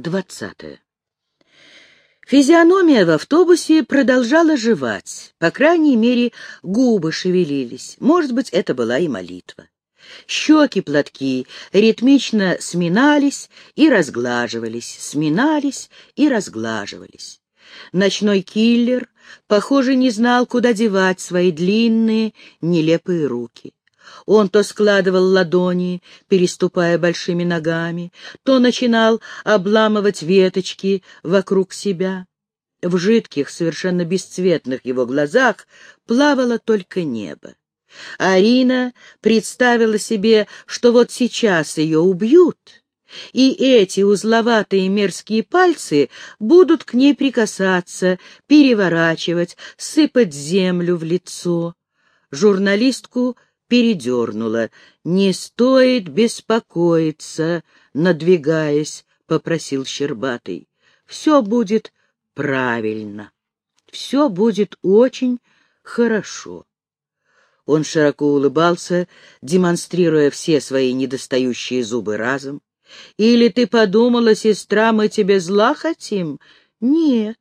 Двадцатое. Физиономия в автобусе продолжала жевать, по крайней мере, губы шевелились, может быть, это была и молитва. Щеки-платки ритмично сминались и разглаживались, сминались и разглаживались. Ночной киллер, похоже, не знал, куда девать свои длинные, нелепые руки. Он то складывал ладони, переступая большими ногами, то начинал обламывать веточки вокруг себя. В жидких, совершенно бесцветных его глазах плавало только небо. Арина представила себе, что вот сейчас ее убьют, и эти узловатые мерзкие пальцы будут к ней прикасаться, переворачивать, сыпать землю в лицо. Журналистку передернула. «Не стоит беспокоиться», — надвигаясь, попросил Щербатый. «Все будет правильно. Все будет очень хорошо». Он широко улыбался, демонстрируя все свои недостающие зубы разом. «Или ты подумала, сестра, мы тебе зла хотим?» «Нет».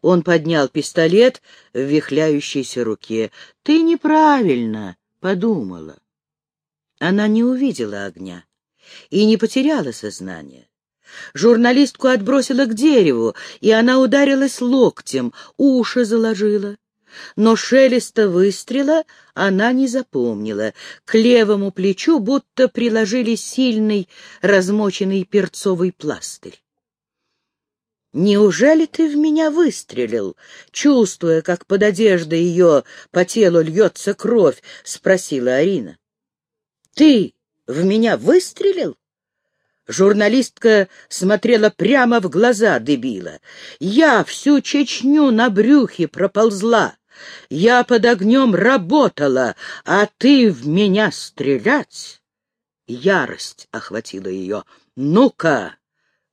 Он поднял пистолет в вихляющейся руке. «Ты неправильно подумала». Она не увидела огня и не потеряла сознание. Журналистку отбросила к дереву, и она ударилась локтем, уши заложила но шелеста выстрела она не запомнила. К левому плечу будто приложили сильный размоченный перцовый пластырь. «Неужели ты в меня выстрелил?» Чувствуя, как под одеждой ее по телу льется кровь, спросила Арина. «Ты в меня выстрелил?» Журналистка смотрела прямо в глаза дебила. «Я всю Чечню на брюхе проползла. Я под огнем работала, а ты в меня стрелять? Ярость охватила ее. «Ну-ка,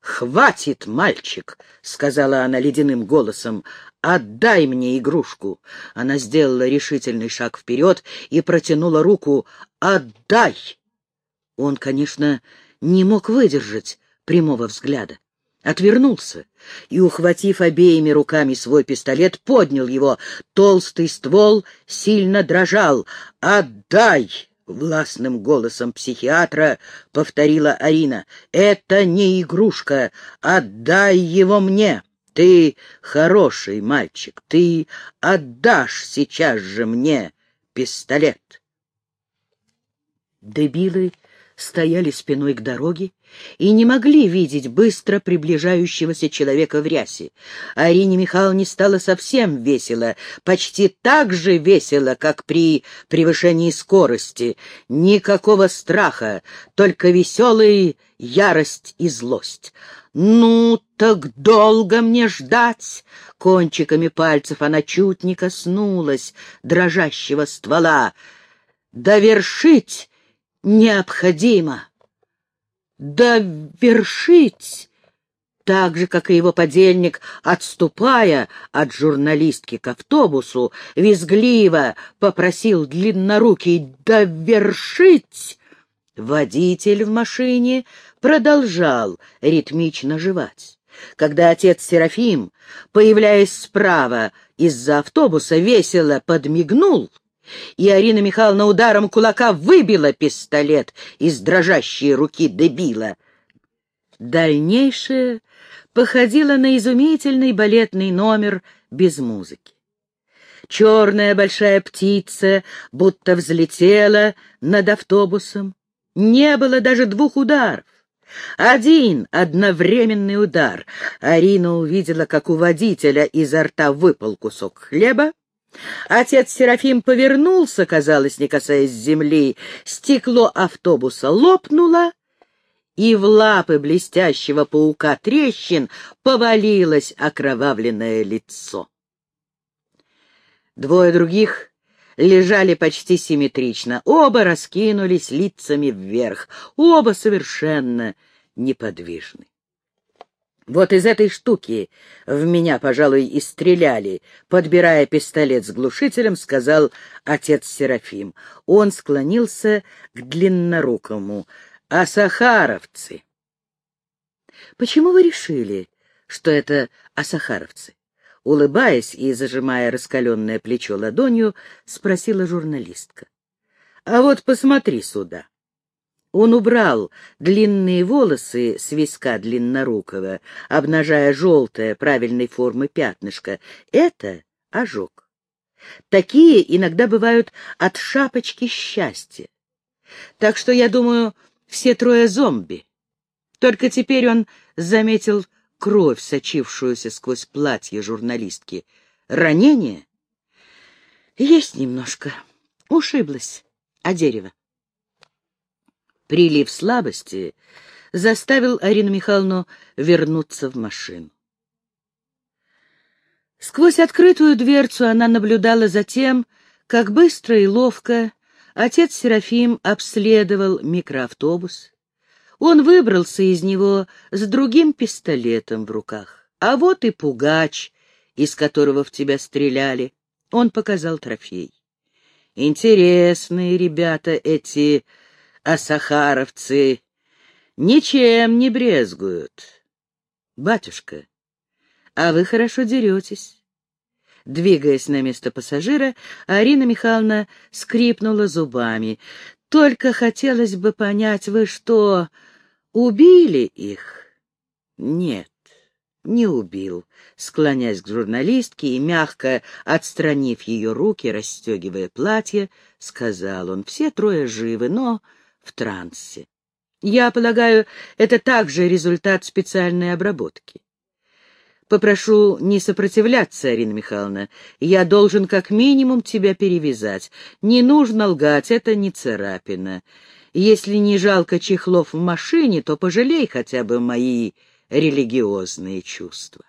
хватит, мальчик!» — сказала она ледяным голосом. «Отдай мне игрушку!» Она сделала решительный шаг вперед и протянула руку. «Отдай!» Он, конечно, не мог выдержать прямого взгляда отвернулся и, ухватив обеими руками свой пистолет, поднял его. Толстый ствол сильно дрожал. «Отдай!» — властным голосом психиатра повторила Арина. «Это не игрушка. Отдай его мне!» Ты хороший мальчик, ты отдашь сейчас же мне пистолет. Дебилы стояли спиной к дороге и не могли видеть быстро приближающегося человека в рясе. Арине Михайловне стало совсем весело, почти так же весело, как при превышении скорости. Никакого страха, только веселая ярость и злость. «Ну, так долго мне ждать!» Кончиками пальцев она чуть не коснулась дрожащего ствола. «Довершить необходимо!» довершить, так же, как и его подельник, отступая от журналистки к автобусу, визгливо попросил длиннорукий довершить. Водитель в машине продолжал ритмично жевать. Когда отец Серафим, появляясь справа из-за автобуса, весело подмигнул — и Арина Михайловна ударом кулака выбила пистолет из дрожащей руки дебила. Дальнейшее походило на изумительный балетный номер без музыки. Черная большая птица будто взлетела над автобусом. Не было даже двух ударов. Один одновременный удар. Арина увидела, как у водителя изо рта выпал кусок хлеба, Отец Серафим повернулся, казалось, не касаясь земли. Стекло автобуса лопнуло, и в лапы блестящего паука трещин повалилось окровавленное лицо. Двое других лежали почти симметрично, оба раскинулись лицами вверх, оба совершенно неподвижны. Вот из этой штуки в меня, пожалуй, и стреляли, подбирая пистолет с глушителем, сказал отец Серафим. Он склонился к длиннорукому. А сахаровцы? Почему вы решили, что это асахаровцы? Улыбаясь и зажимая раскаленное плечо ладонью, спросила журналистка. А вот посмотри сюда. Он убрал длинные волосы с виска длиннорукого, обнажая желтое правильной формы пятнышко. Это ожог. Такие иногда бывают от шапочки счастья. Так что, я думаю, все трое зомби. Только теперь он заметил кровь, сочившуюся сквозь платье журналистки. Ранение? Есть немножко. Ушиблась о дерево. Прилив слабости заставил Арину Михайловну вернуться в машину. Сквозь открытую дверцу она наблюдала за тем, как быстро и ловко отец Серафим обследовал микроавтобус. Он выбрался из него с другим пистолетом в руках. А вот и пугач, из которого в тебя стреляли. Он показал трофей. Интересные ребята эти асахаровцы ничем не брезгуют. Батюшка, а вы хорошо деретесь. Двигаясь на место пассажира, Арина Михайловна скрипнула зубами. «Только хотелось бы понять, вы что, убили их?» «Нет, не убил», — склоняясь к журналистке и мягко отстранив ее руки, расстегивая платье, сказал он, «Все трое живы, но в трансе. Я полагаю, это также результат специальной обработки. Попрошу не сопротивляться, Арина Михайловна. Я должен как минимум тебя перевязать. Не нужно лгать, это не царапина. Если не жалко чехлов в машине, то пожалей хотя бы мои религиозные чувства.